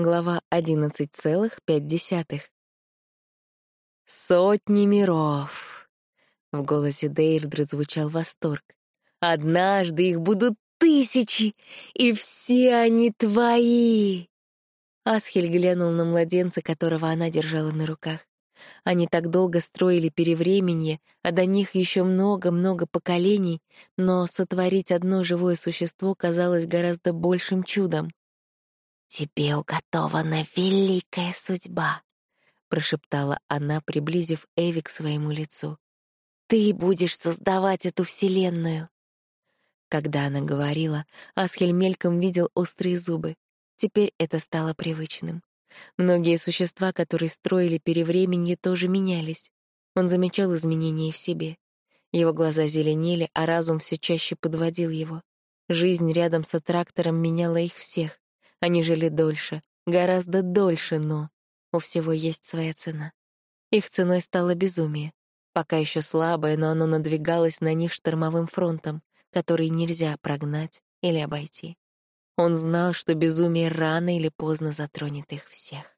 Глава 11,5. «Сотни миров!» В голосе Дейрдред звучал восторг. «Однажды их будут тысячи, и все они твои!» Асхель глянул на младенца, которого она держала на руках. Они так долго строили перевременье, а до них еще много-много поколений, но сотворить одно живое существо казалось гораздо большим чудом. «Тебе уготована великая судьба», — прошептала она, приблизив Эви к своему лицу. «Ты будешь создавать эту вселенную». Когда она говорила, Асхель мельком видел острые зубы. Теперь это стало привычным. Многие существа, которые строили перевременье, тоже менялись. Он замечал изменения в себе. Его глаза зеленели, а разум все чаще подводил его. Жизнь рядом с трактором меняла их всех. Они жили дольше, гораздо дольше, но у всего есть своя цена. Их ценой стало безумие. Пока еще слабое, но оно надвигалось на них штормовым фронтом, который нельзя прогнать или обойти. Он знал, что безумие рано или поздно затронет их всех.